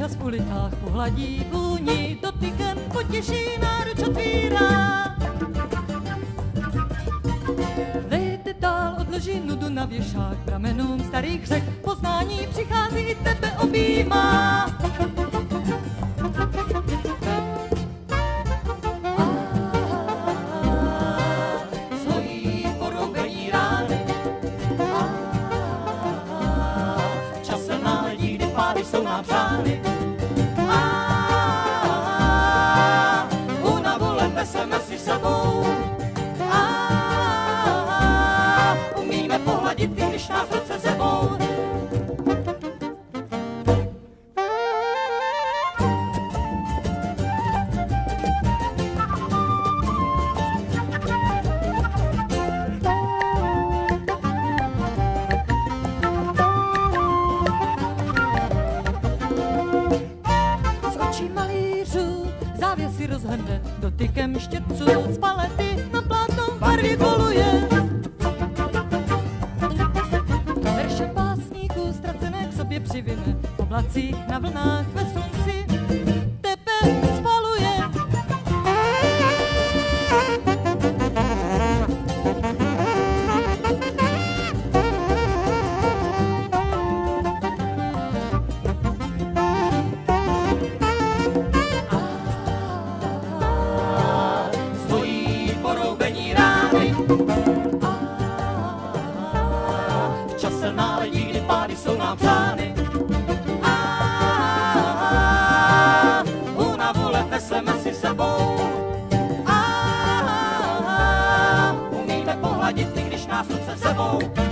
čas v ulicách pohladí vůni, dotykem potěší náruč otvírá. Lejte dál, odloží nudu na věšák, pramenům starých řek, poznání přichází tebe objímá. Pády jsou nám přány. Únavu len neseme si sebou. Umíme pohladit, i když nás ruce rozhrne dotykem štětců z palety na plátno barvě koluje. Verše básníků ztracené k sobě přivine oblacích na vlnách ve slunci ça, ça, ça,